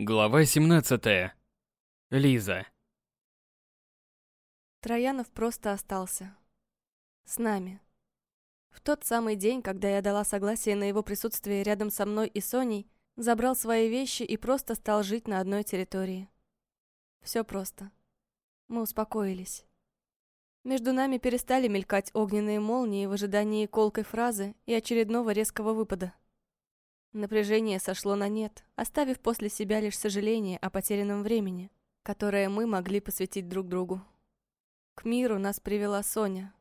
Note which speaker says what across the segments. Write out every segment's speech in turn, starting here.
Speaker 1: Глава 17. Лиза.
Speaker 2: Троянов просто остался. С нами. В тот самый день, когда я дала согласие на его присутствие рядом со мной и Соней, забрал свои вещи и просто стал жить на одной территории. Все просто. Мы успокоились. Между нами перестали мелькать огненные молнии в ожидании колкой фразы и очередного резкого выпада. Напряжение сошло на нет, оставив после себя лишь сожаление о потерянном времени, которое мы могли посвятить друг другу. К миру нас привела Соня.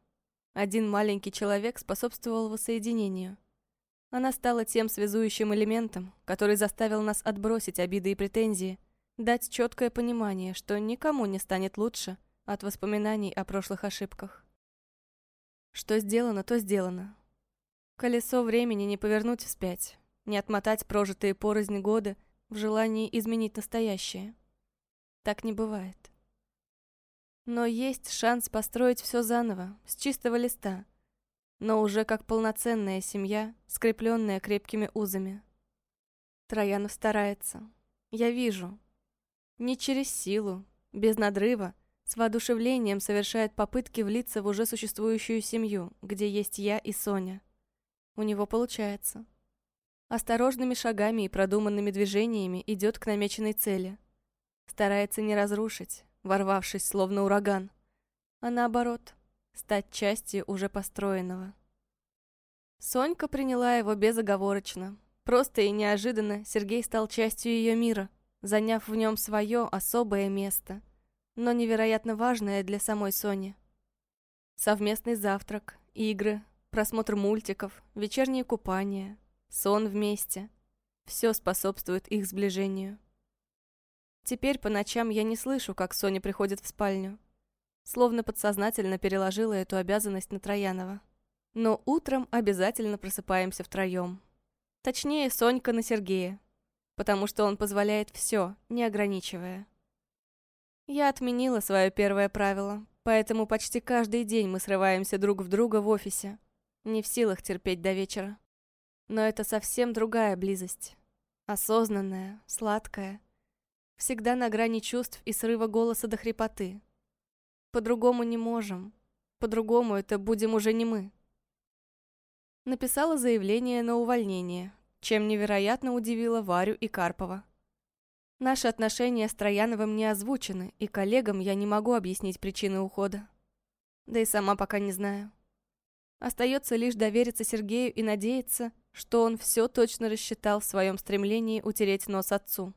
Speaker 2: Один маленький человек способствовал воссоединению. Она стала тем связующим элементом, который заставил нас отбросить обиды и претензии, дать четкое понимание, что никому не станет лучше от воспоминаний о прошлых ошибках. Что сделано, то сделано. Колесо времени не повернуть вспять, не отмотать прожитые порознь годы в желании изменить настоящее. Так не бывает. Но есть шанс построить все заново, с чистого листа, но уже как полноценная семья, скрепленная крепкими узами. Троянов старается. Я вижу. Не через силу, без надрыва, с воодушевлением совершает попытки влиться в уже существующую семью, где есть я и Соня. У него получается. Осторожными шагами и продуманными движениями идет к намеченной цели. Старается не разрушить, ворвавшись словно ураган, а наоборот, стать частью уже построенного. Сонька приняла его безоговорочно. Просто и неожиданно Сергей стал частью ее мира, заняв в нем свое особое место, но невероятно важное для самой Сони. Совместный завтрак, игры, просмотр мультиков, вечерние купания, сон вместе. Все способствует их сближению. Теперь по ночам я не слышу, как Соня приходит в спальню. Словно подсознательно переложила эту обязанность на Троянова. Но утром обязательно просыпаемся втроем. Точнее, Сонька на Сергея. Потому что он позволяет все, не ограничивая. Я отменила свое первое правило, поэтому почти каждый день мы срываемся друг в друга в офисе. Не в силах терпеть до вечера. Но это совсем другая близость. Осознанная, сладкая. Всегда на грани чувств и срыва голоса до хрипоты. По-другому не можем. По-другому это будем уже не мы. Написала заявление на увольнение, чем невероятно удивила Варю и Карпова. Наши отношения с Трояновым не озвучены, и коллегам я не могу объяснить причины ухода. Да и сама пока не знаю. Остается лишь довериться Сергею и надеяться, что он все точно рассчитал в своем стремлении утереть нос отцу.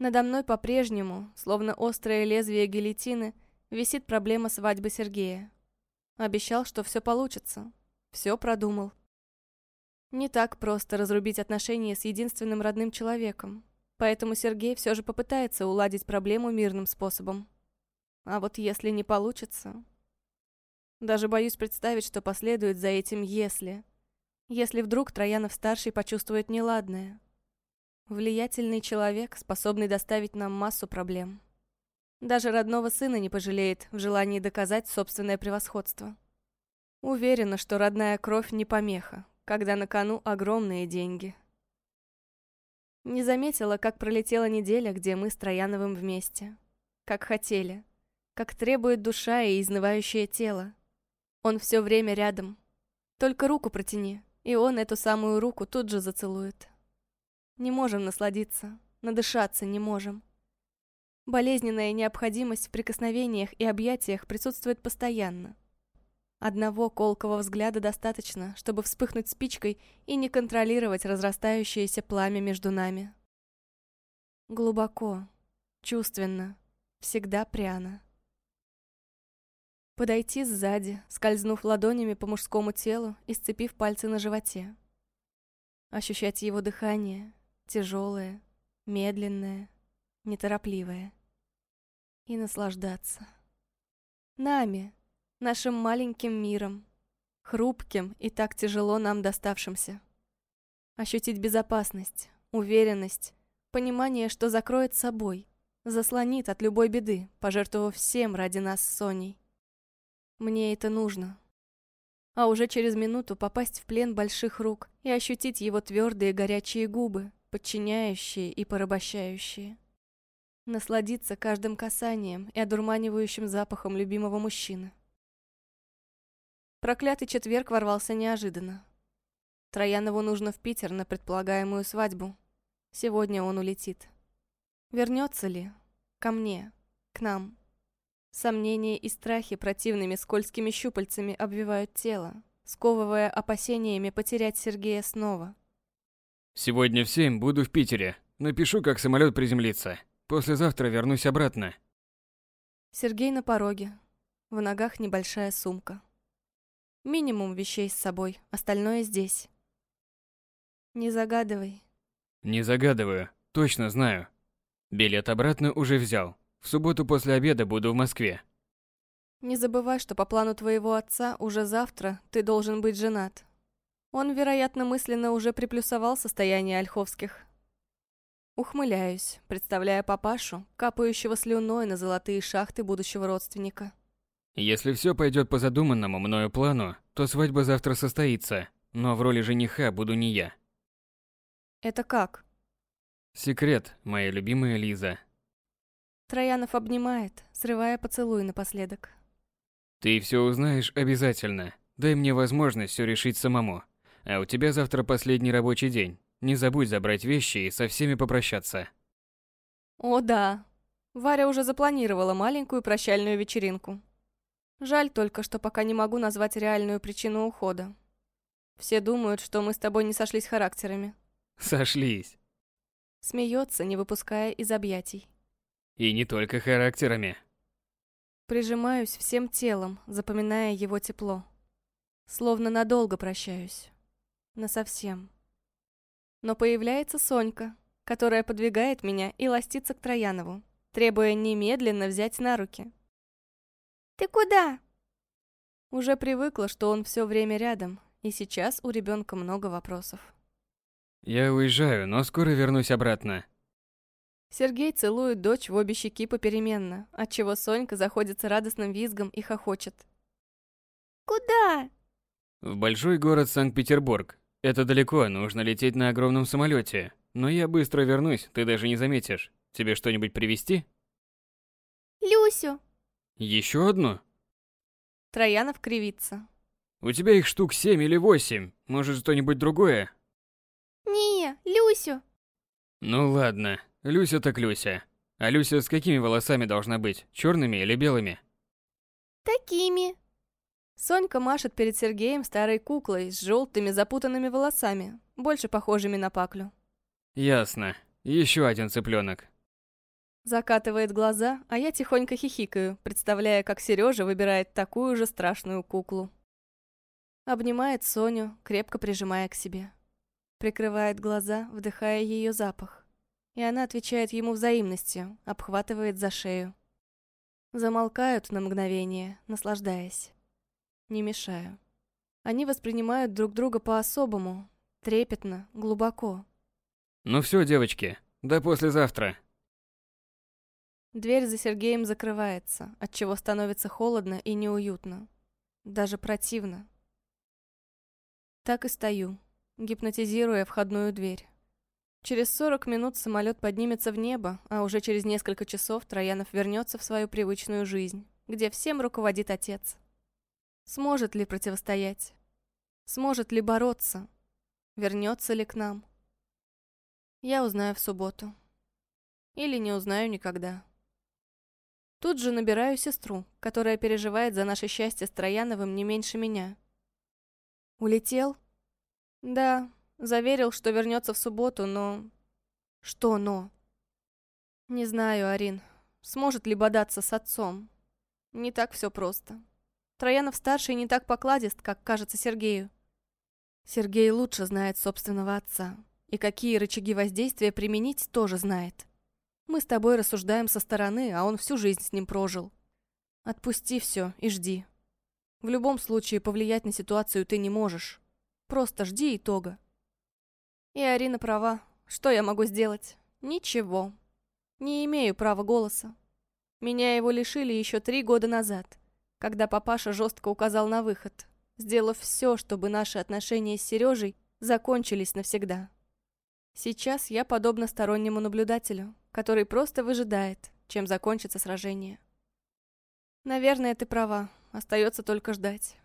Speaker 2: Надо мной по-прежнему, словно острое лезвие гильотины, висит проблема свадьбы Сергея. Обещал, что все получится. Все продумал. Не так просто разрубить отношения с единственным родным человеком. Поэтому Сергей все же попытается уладить проблему мирным способом. А вот если не получится... Даже боюсь представить, что последует за этим «если». Если вдруг Троянов-старший почувствует неладное. Влиятельный человек, способный доставить нам массу проблем. Даже родного сына не пожалеет в желании доказать собственное превосходство. Уверена, что родная кровь не помеха, когда на кону огромные деньги. Не заметила, как пролетела неделя, где мы с Трояновым вместе. Как хотели. Как требует душа и изнывающее тело. Он все время рядом. Только руку протяни, и он эту самую руку тут же зацелует. Не можем насладиться, надышаться не можем. Болезненная необходимость в прикосновениях и объятиях присутствует постоянно. Одного колкого взгляда достаточно, чтобы вспыхнуть спичкой и не контролировать разрастающееся пламя между нами. Глубоко, чувственно, всегда пряно. Подойти сзади, скользнув ладонями по мужскому телу и сцепив пальцы на животе. Ощущать его дыхание, тяжелое, медленное, неторопливое. И наслаждаться. Нами, нашим маленьким миром, хрупким и так тяжело нам доставшимся. Ощутить безопасность, уверенность, понимание, что закроет собой, заслонит от любой беды, пожертвовав всем ради нас с Соней. Мне это нужно. А уже через минуту попасть в плен больших рук и ощутить его твердые горячие губы, подчиняющие и порабощающие. Насладиться каждым касанием и одурманивающим запахом любимого мужчины. Проклятый четверг ворвался неожиданно. Троянову нужно в Питер на предполагаемую свадьбу. Сегодня он улетит. Вернется ли? Ко мне. К нам. Сомнения и страхи противными скользкими щупальцами обвивают тело, сковывая опасениями потерять Сергея снова.
Speaker 1: Сегодня в семь буду в Питере. Напишу, как самолет приземлится. Послезавтра вернусь обратно.
Speaker 2: Сергей на пороге. В ногах небольшая сумка. Минимум вещей с собой, остальное здесь. Не загадывай.
Speaker 1: Не загадываю, точно знаю. Билет обратно уже взял. В субботу после обеда буду в Москве.
Speaker 2: Не забывай, что по плану твоего отца уже завтра ты должен быть женат. Он, вероятно, мысленно уже приплюсовал состояние Ольховских. Ухмыляюсь, представляя папашу, капающего слюной на золотые шахты будущего родственника.
Speaker 1: Если все пойдет по задуманному мною плану, то свадьба завтра состоится, но в роли жениха буду не я.
Speaker 2: Это как?
Speaker 1: Секрет, моя любимая Лиза.
Speaker 2: Троянов обнимает, срывая поцелуй напоследок.
Speaker 1: Ты все узнаешь обязательно. Дай мне возможность все решить самому. А у тебя завтра последний рабочий день. Не забудь забрать вещи и со всеми попрощаться.
Speaker 2: О да. Варя уже запланировала маленькую прощальную вечеринку. Жаль только, что пока не могу назвать реальную причину ухода. Все думают, что мы с тобой не сошлись характерами.
Speaker 1: Сошлись.
Speaker 2: Смеется, не выпуская из объятий.
Speaker 1: И не только характерами.
Speaker 2: Прижимаюсь всем телом, запоминая его тепло. Словно надолго прощаюсь. Насовсем. Но появляется Сонька, которая подвигает меня и ластится к Троянову, требуя немедленно взять на руки. «Ты куда?» Уже привыкла, что он все время рядом, и сейчас у ребенка много вопросов.
Speaker 1: Я уезжаю, но скоро вернусь обратно.
Speaker 2: Сергей целует дочь в обе щеки попеременно, отчего Сонька заходится радостным визгом и хохочет. «Куда?»
Speaker 1: В большой город Санкт-Петербург. Это далеко, нужно лететь на огромном самолете. Но я быстро вернусь, ты даже не заметишь. Тебе что-нибудь привезти?
Speaker 2: «Люсю!»
Speaker 1: Еще одну?
Speaker 2: Троянов кривится.
Speaker 1: У тебя их штук семь или восемь. Может, что-нибудь другое?
Speaker 2: «Не, Люсю!»
Speaker 1: Ну ладно, Люся так Люся. А Люся с какими волосами должна быть? Черными или белыми?
Speaker 2: «Такими!» Сонька машет перед Сергеем старой куклой с желтыми запутанными волосами, больше похожими на паклю.
Speaker 1: Ясно. Еще один цыпленок.
Speaker 2: Закатывает глаза, а я тихонько хихикаю, представляя, как Сережа выбирает такую же страшную куклу. Обнимает Соню, крепко прижимая к себе. Прикрывает глаза, вдыхая ее запах и она отвечает ему взаимностью, обхватывает за шею. Замолкают на мгновение, наслаждаясь. Не мешаю. Они воспринимают друг друга по-особому, трепетно, глубоко.
Speaker 1: Ну все, девочки, до послезавтра.
Speaker 2: Дверь за Сергеем закрывается, отчего становится холодно и неуютно. Даже противно. Так и стою, гипнотизируя входную дверь. Через 40 минут самолет поднимется в небо, а уже через несколько часов Троянов вернется в свою привычную жизнь, где всем руководит отец. Сможет ли противостоять? Сможет ли бороться? Вернется ли к нам? Я узнаю в субботу. Или не узнаю никогда. Тут же набираю сестру, которая переживает за наше счастье с Трояновым не меньше меня. Улетел? Да, Заверил, что вернется в субботу, но... Что но? Не знаю, Арин. Сможет ли бодаться с отцом? Не так все просто. Троянов-старший не так покладист, как кажется Сергею. Сергей лучше знает собственного отца. И какие рычаги воздействия применить, тоже знает. Мы с тобой рассуждаем со стороны, а он всю жизнь с ним прожил. Отпусти все и жди. В любом случае повлиять на ситуацию ты не можешь. Просто жди итога. И Арина права. Что я могу сделать? Ничего. Не имею права голоса. Меня его лишили еще три года назад, когда папаша жестко указал на выход, сделав все, чтобы наши отношения с Сережей закончились навсегда. Сейчас я подобна стороннему наблюдателю, который просто выжидает, чем закончится сражение. Наверное, ты права, остается только ждать.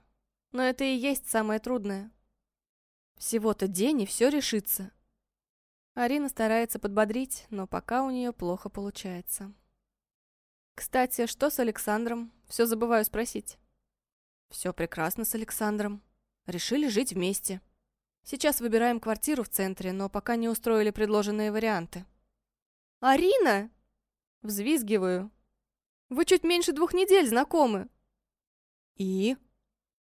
Speaker 2: Но это и есть самое трудное. Всего-то день, и все решится. Арина старается подбодрить, но пока у нее плохо получается. Кстати, что с Александром? Все забываю спросить. Все прекрасно с Александром. Решили жить вместе. Сейчас выбираем квартиру в центре, но пока не устроили предложенные варианты. «Арина!» Взвизгиваю. «Вы чуть меньше двух недель знакомы». «И?»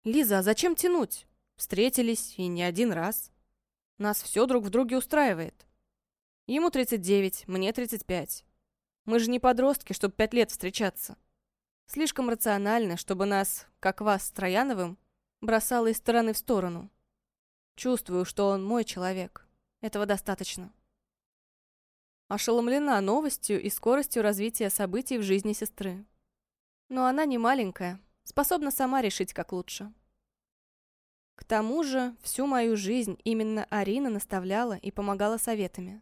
Speaker 2: «Лиза, а зачем тянуть? Встретились, и не один раз. Нас все друг в друге устраивает. Ему 39, мне 35. Мы же не подростки, чтобы пять лет встречаться. Слишком рационально, чтобы нас, как вас с Трояновым, бросало из стороны в сторону. Чувствую, что он мой человек. Этого достаточно. Ошеломлена новостью и скоростью развития событий в жизни сестры. Но она не маленькая, способна сама решить, как лучше. К тому же, всю мою жизнь именно Арина наставляла и помогала советами.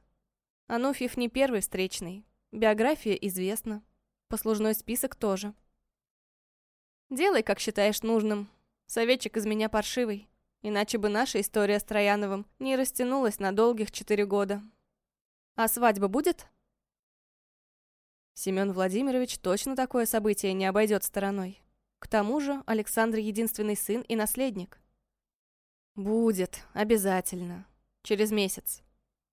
Speaker 2: Ануфьев не первый встречный, биография известна, послужной список тоже. Делай, как считаешь нужным. Советчик из меня паршивый, иначе бы наша история с Трояновым не растянулась на долгих четыре года. А свадьба будет? Семен Владимирович точно такое событие не обойдет стороной. К тому же Александр единственный сын и наследник. Будет, обязательно. Через месяц.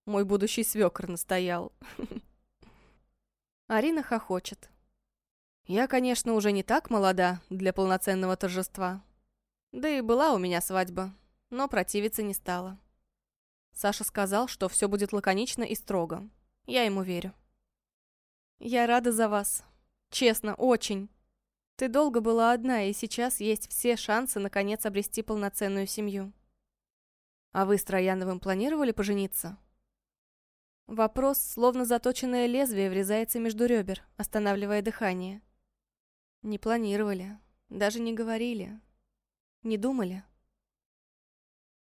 Speaker 2: Мой будущий свекр настоял. Арина хохочет. Я, конечно, уже не так молода для полноценного торжества. Да и была у меня свадьба, но противиться не стала. Саша сказал, что все будет лаконично и строго. Я ему верю. Я рада за вас. Честно, очень. Ты долго была одна, и сейчас есть все шансы наконец обрести полноценную семью. А вы с Трояновым планировали пожениться? Вопрос, словно заточенное лезвие, врезается между ребер, останавливая дыхание. Не планировали, даже не говорили, не думали.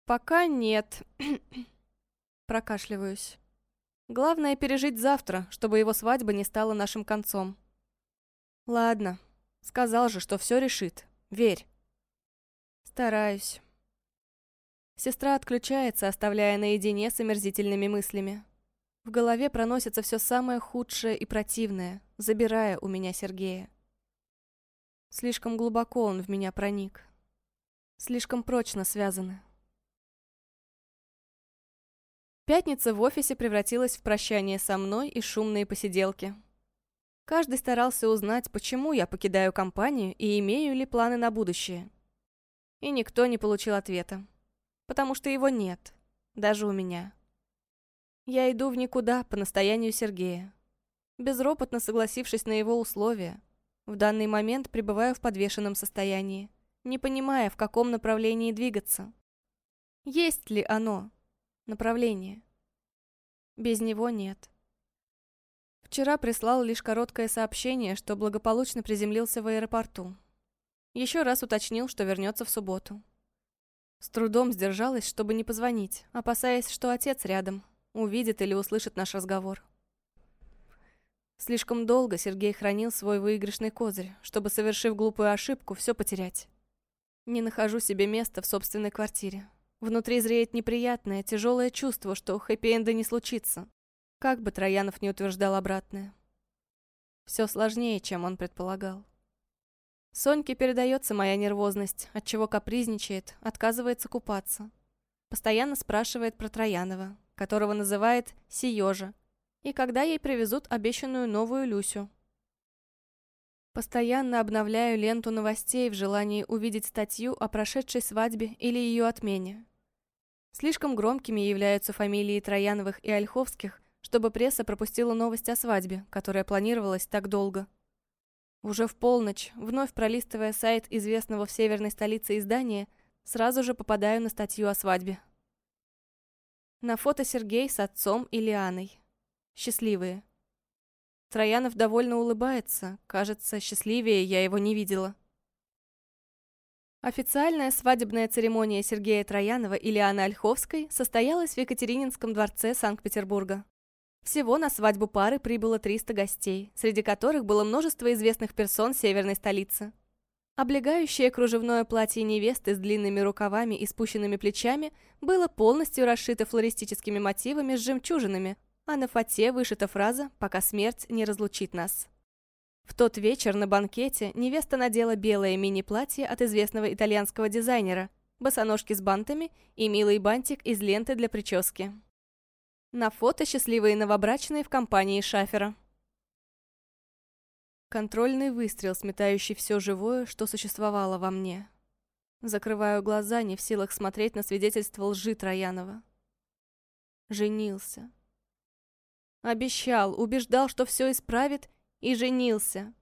Speaker 2: Пока нет. Прокашливаюсь. Главное пережить завтра, чтобы его свадьба не стала нашим концом. Ладно. Сказал же, что все решит. Верь. Стараюсь. Сестра отключается, оставляя наедине с омерзительными мыслями. В голове проносится все самое худшее и противное, забирая у меня Сергея. Слишком глубоко он в меня проник. Слишком прочно связаны. Пятница в офисе превратилась в прощание со мной и шумные посиделки. Каждый старался узнать, почему я покидаю компанию и имею ли планы на будущее. И никто не получил ответа. Потому что его нет. Даже у меня. Я иду в никуда по настоянию Сергея. Безропотно согласившись на его условия, в данный момент пребываю в подвешенном состоянии, не понимая, в каком направлении двигаться. Есть ли оно? направление. Без него нет. Вчера прислал лишь короткое сообщение, что благополучно приземлился в аэропорту. Еще раз уточнил, что вернется в субботу. С трудом сдержалась, чтобы не позвонить, опасаясь, что отец рядом, увидит или услышит наш разговор. Слишком долго Сергей хранил свой выигрышный козырь, чтобы, совершив глупую ошибку, все потерять. Не нахожу себе места в собственной квартире. Внутри зреет неприятное, тяжелое чувство, что хэппи-энда не случится. Как бы Троянов не утверждал обратное. Все сложнее, чем он предполагал. Соньке передается моя нервозность, отчего капризничает, отказывается купаться. Постоянно спрашивает про Троянова, которого называет Сиёжа, и когда ей привезут обещанную новую Люсю. Постоянно обновляю ленту новостей в желании увидеть статью о прошедшей свадьбе или ее отмене. Слишком громкими являются фамилии Трояновых и Ольховских, чтобы пресса пропустила новость о свадьбе, которая планировалась так долго. Уже в полночь, вновь пролистывая сайт известного в северной столице издания, сразу же попадаю на статью о свадьбе. На фото Сергей с отцом и Лианой. Счастливые. Троянов довольно улыбается. Кажется, счастливее я его не видела. Официальная свадебная церемония Сергея Троянова и Лианы Ольховской состоялась в Екатерининском дворце Санкт-Петербурга. Всего на свадьбу пары прибыло 300 гостей, среди которых было множество известных персон северной столицы. Облегающее кружевное платье невесты с длинными рукавами и спущенными плечами было полностью расшито флористическими мотивами с жемчужинами, а на фате вышита фраза «Пока смерть не разлучит нас». В тот вечер на банкете невеста надела белое мини-платье от известного итальянского дизайнера, босоножки с бантами и милый бантик из ленты для прически. На фото счастливые новобрачные в компании Шафера. Контрольный выстрел, сметающий все живое, что существовало во мне. Закрываю глаза, не в силах смотреть на свидетельство лжи Троянова. Женился. Обещал, убеждал, что все исправит, и женился.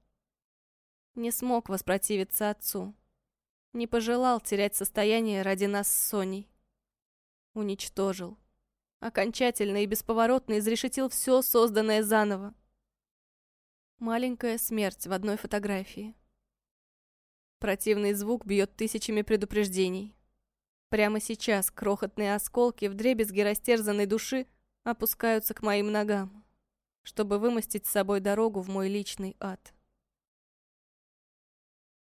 Speaker 2: Не смог воспротивиться отцу. Не пожелал терять состояние ради нас с Соней. Уничтожил окончательно и бесповоротно изрешетил все созданное заново. Маленькая смерть в одной фотографии. Противный звук бьет тысячами предупреждений. Прямо сейчас крохотные осколки вдребезги растерзанной души опускаются к моим ногам, чтобы вымостить с собой дорогу в мой личный ад.